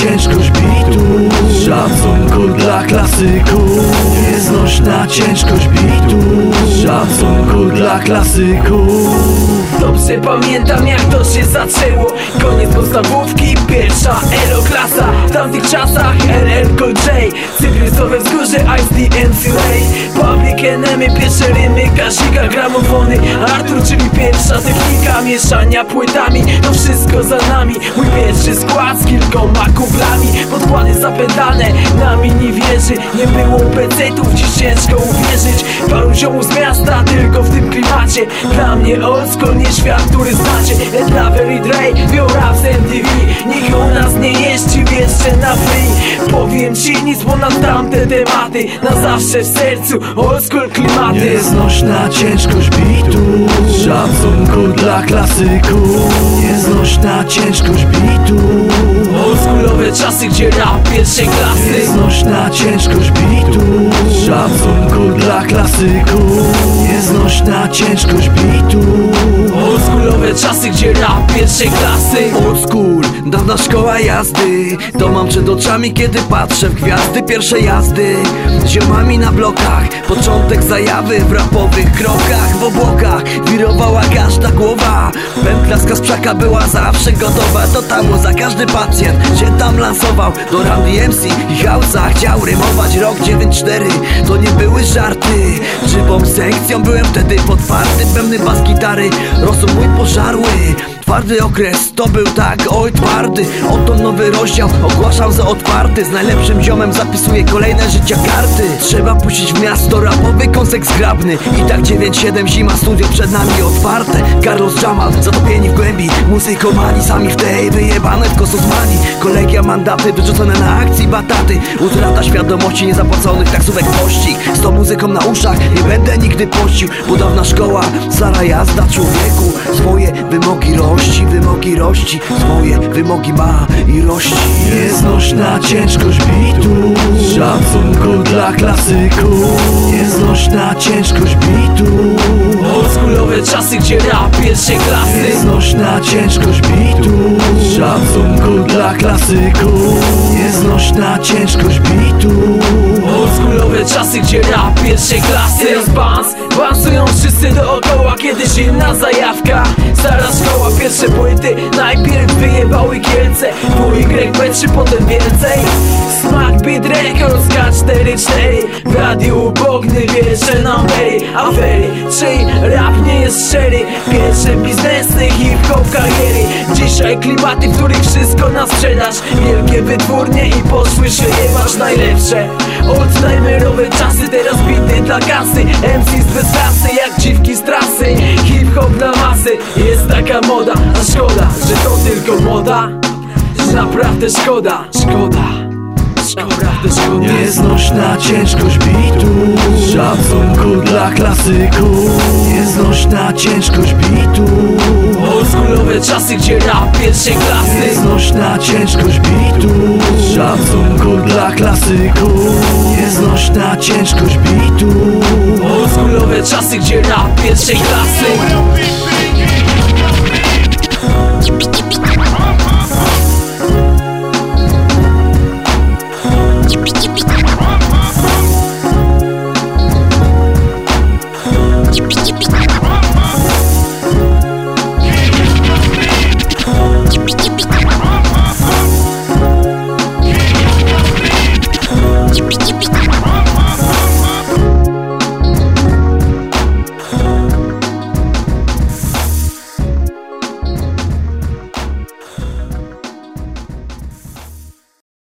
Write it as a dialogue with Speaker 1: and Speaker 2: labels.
Speaker 1: ciężkość bitu. Szacunku dla klasyków Nieznośna ciężkość bitu. Szacunku dla klasyków
Speaker 2: Dobrze pamiętam jak to się zaczęło. Koniec podstawówki, pierwsza Elo-klasa W tamtych czasach LL Cool J. Cyprysowe wzgórze, Ice-D, MC Ray. Public Enemy, pierwsze rymy, Kazika, gramofony. Artur, czyli pierwsza technika mieszania płytami. To wszystko za nami. Mój pierwszy skład z kilkoma kumplami Podkłady zapętane, nami nie wierzy. Nie było pecetów, dziś ciężko uwierzyć. Paru ziomów z miasta, tylko w tym klimacie. Dla mnie old school, nie świat, który znacie. Dla Very Dre, biorą rap z MTV Nikt u nas nie jeździ jeszcze na free. Powiem ci nic ponad tamte tematy. Na zawsze w sercu, old school klimaty.
Speaker 1: Nieznośna ciężkość bitu Szacunku dla klasyków Nieznośna ciężkość bitu.
Speaker 2: Oldschoolowe czasy, gdzie rap pierwszej klasy
Speaker 1: Nieznośna ciężkość bitu Szacunku dla klasyków Nieznośna ciężkość bitu.
Speaker 2: Oldschoolowe czasy, gdzie rap pierwszej klasy.
Speaker 1: Old school, dawna szkoła jazdy To mam przed oczami, kiedy patrzę w gwiazdy Pierwsze jazdy. Ziomami na blokach Początek zajawy w rapowych krokach. W obłokach wirowała każda głowa. Pętla z Kasprzaka była zawsze gotowa. To tam za każdy pacjent się tam lansował. Do Randy MC i Hausa chciał rymować. Rok 9-4 to nie były żarty. Żywą sekcją byłem wtedy potwarty Pełny bas gitary, rozum mój pożarły Twardy okres to był tak, oj twardy. Oto nowy rozdział, ogłaszam za otwarty. Z najlepszym ziomem zapisuję kolejne życia karty. Trzeba puścić w miasto rapowy konsek zgrabny. I tak 9-7 zima, studio przed nami otwarte. Carlos Jamal, zatopieni w głębi Muzykomani, sami w tej wyjebane w kosmosmani Kolegia mandaty, wyrzucone na akcji bataty. Utrata świadomości, niezapłaconych taksówek pościg Z tą muzyką na uszach nie będę nigdy pościł Budowna szkoła, stara jazda człowieku. Swoje wymogi rości, wymogi rości. Swoje wymogi ma i rości. Nieznośna ciężkość bitu. Szacunku dla klasyków Nieznośna ciężkość bitu.
Speaker 2: Oldschoolowe czasy, gdzie rap pierwszej klasy.
Speaker 1: Nieznośna ciężkość bitu Szacunku dla klasyków Nieznośna ciężkość bitu.
Speaker 2: Oldschoolowe czasy, gdzie rap pierwszej klasy Teraz bans, bansują wszyscy dookoła Kiedyś inna zajawka. Stara szkoła, pierwsze płyty Najpierw wyjebały Kielce. Pół YP3, potem więcej. Smack Beat Records K44 W radiu Bogny wierzę na Mary Afery, czyli rap nie jest szczery? Pierwsze biznesy, hip-hop kariery Dzisiaj klimaty, w których wszystko na sprzedaż. Wielkie wytwórnie i poszły szyje masz najlepsze. Oldtimerowe czasy, teraz bity dla kasy. MCs bez klasy, jak dziwki z trasy. Hip-hop dla masy, jest taka moda. A szkoda, że to tylko moda. Naprawdę szkoda, szkoda Naprawdę szkoda
Speaker 1: Nieznośna ciężkość bitu. Szacunku dla klasyków Nieznośna ciężkość bitu.
Speaker 2: Oldschoolowe czasy, gdzie rap pierwszej klasy.
Speaker 1: Nieznośna ciężkość bitu. Szacunku dla klasyków Nieznośna ciężkość bitu.
Speaker 2: Oldschoolowe czasy, gdzie rap pierwszej klasy Bye.